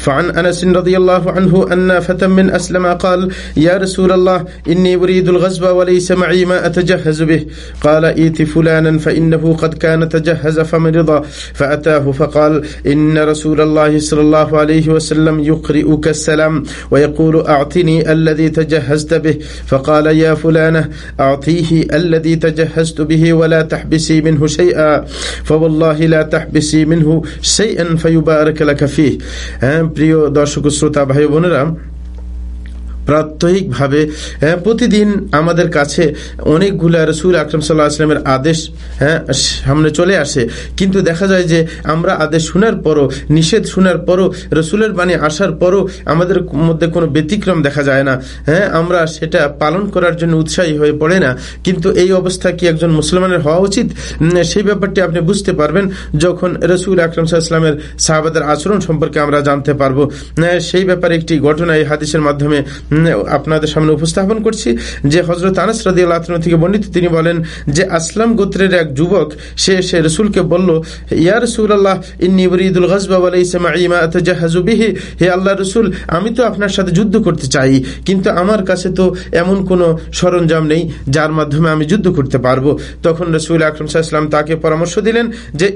فعن أنس رضي الله عنه أن فتى من أسلم قال يا رسول الله إني أريد الغزو وليس معي ما أتجهز به. قال إيت فلانا فإنه قد كان تجهز فمرض فأتاه فقال إن رسول الله صلى الله عليه وسلم يقرئك السلام ويقول أعطني الذي تجهزت به. فقال يا فلانة أعطيه الذي تجهزت به ولا تحبسي منه شيئا فوالله لا تحبسي منه شيئا فيبارك لك فيه. প্রিয় দর্শক শ্রোতা ভাই বোনেরা প্রাত্যহিকভাবে হ্যাঁ, প্রতিদিন আমাদের কাছে অনেকগুলো রসুল আকরম সাল্লাহ আসলামের আদেশ হ্যাঁ সামনে চলে আসে। কিন্তু দেখা যায় যে আমরা আদেশ শোনার পরও নিষেধ শোনার পরও রসুলের বাণী আসার পরও আমাদের মধ্যে কোনো ব্যতিক্রম দেখা যায় না। হ্যাঁ আমরা সেটা পালন করার জন্য উৎসাহী হয়ে পড়ে না। কিন্তু এই অবস্থা কি একজন মুসলমানের হওয়া উচিত? সেই ব্যাপারটি আপনি বুঝতে পারবেন যখন রসুল আকরম সাল্লামের সাহাবাদের আচরণ সম্পর্কে আমরা জানতে পারব। সেই ব্যাপারে একটি ঘটনা এই হাদিসের মাধ্যমে আপনাদের সামনে উপস্থাপন করছি যে হজরত আনাস রাদি আল্লাহ থেকে বর্ণিত, তিনি বলেন যে আসলাম গোত্রের এক যুবক, সে সে রসুলকে বলল, ইয়া রসুল আল্লাহ ইন্নি বরিদুল হে আল্লাহ রসুল, আমি তো আপনার সাথে যুদ্ধ করতে চাই, কিন্তু আমার কাছে তো এমন কোনো সরঞ্জাম নেই যার মাধ্যমে আমি যুদ্ধ করতে পারব। তখন রসুল আকরম সাহা তাকে পরামর্শ দিলেন যে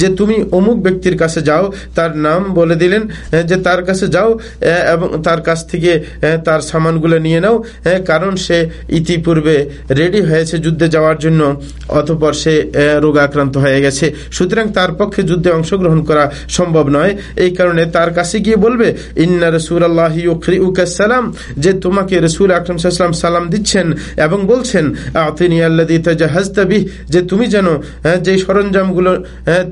যে, তুমি অমুক ব্যক্তির কাছে যাও, তার নাম বলে দিলেন, যে, তার কাছে যাও এবং তার কাছ থেকে তার সামানগুলো নিয়ে নাও কারণ সে ইতিপূর্বে রেডি হয়েছে যুদ্ধে যাওয়ার জন্য, অতপর সে রোগাক্রান্ত হয়ে গেছে। সুতরাং তার পক্ষে যুদ্ধে অংশগ্রহণ করা সম্ভব নয়। এই কারণে তার কাছে গিয়ে বলবে, ইন্না রসুল আল্লাহ সালাম যে তোমাকে রসুল আকরম সাল্লাম সালাম দিচ্ছেন এবং বলছেন, আতিনি আল্লাহ যে তুমি যেন যে সরঞ্জামগুলো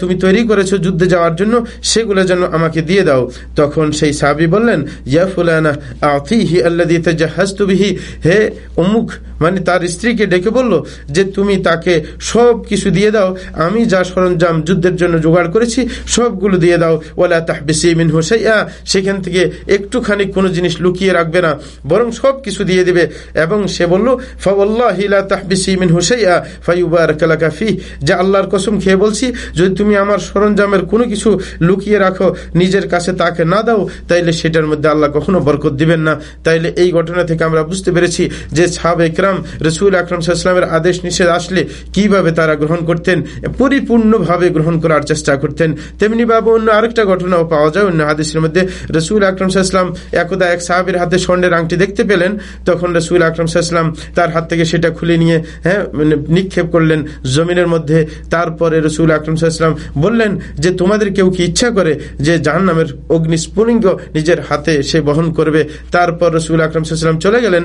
তুমি তৈরি করেছ যুদ্ধে যাওয়ার জন্য, সেগুলো যেন আমাকে দিয়ে দাও। তখন সেই সাবি বললেন ইয়া ফুলানা আতিহি আল্লাদি তাজাহাজতুবিহি হে অমুক মানে তার স্ত্রীকে ডেকে বলল যে তুমি তাকে সব কিছু দিয়ে দাও। আমি যা সরঞ্জাম যুদ্ধের জন্য জোগাড় করেছি, সবগুলো দিয়ে দাও। ওলা তাহবেসি মিন হোসাইয়া সেখান থেকে একটুখানি কোনো জিনিস লুকিয়ে রাখবে না, বরং সব কিছু দিয়ে দিবে। এবং সে বলল ফাউল্লাহিলা তাহবিসি মিন হোসাইয়া ফাইবার কালাকাফি যা আল্লাহর কসম খেয়ে বলছি, যদি তুমি আমার সরঞ্জামের কোনো কিছু লুকিয়ে রাখো, নিজের কাছে তাকে না দাও, তাইলে সেটার মধ্যে আল্লাহ কখনো বরকত দিবেন না। তাইলে এই ঘটনা থেকে আমরা বুঝতে পেরেছি যে সাহাব একরাম রসুল আকরম সাল্লামের আদেশ নিষেধ আসলে কীভাবে তারা গ্রহণ করতেন, পরিপূর্ণভাবে গ্রহণ করার চেষ্টা করতেন। তেমনি ভাবে অন্য আরেকটা ঘটনাও পাওয়া যায়, অন্য আদেশের মধ্যে রসুল আকরম সাল্লাম একদা এক সাহাবের হাতে স্বর্ণের আংটি দেখতে পেলেন, তখন রসুল আকরম সাল্লাম তার হাত থেকে সেটা খুলে নিয়ে হ্যাঁ মানে নিক্ষেপ করলেন জমিনের মধ্যে। তারপরে রসুল আকরম সাল্লাম বললেন যে, তোমাদের কেউ কি ইচ্ছা করে যে জাহান নামের অগ্নিস্ফুলিঙ্গ নিজের হাতে সে বহন করবে? তারপর রসুল আকরম সাল্লাম চলে গেলেন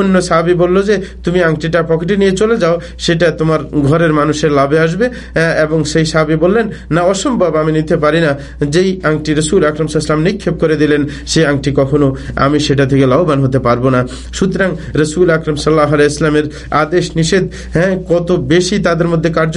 অন্য সাহাবি বলল যে তুমি আংটিটা পকেটে নিয়ে চলে যাও, সেটা তোমার ঘরের মানুষের লাভে আসবে এবং সেই সাহাবি বললেন, না, অসম্ভব, আমি নিতে পারি না। যেই আংটি রসুল আকরম সাল্লাম নিক্ষেপ করে দিলেন, সেই আংটি কখনো আমি সেটা থেকে লাভবান হতে পারব না। সুতরাং রসুল আকরম সাল্লাহ ইসলামের আদেশ নিষেধ হ্যাঁ কত বেশি তাদের মধ্যে কার্য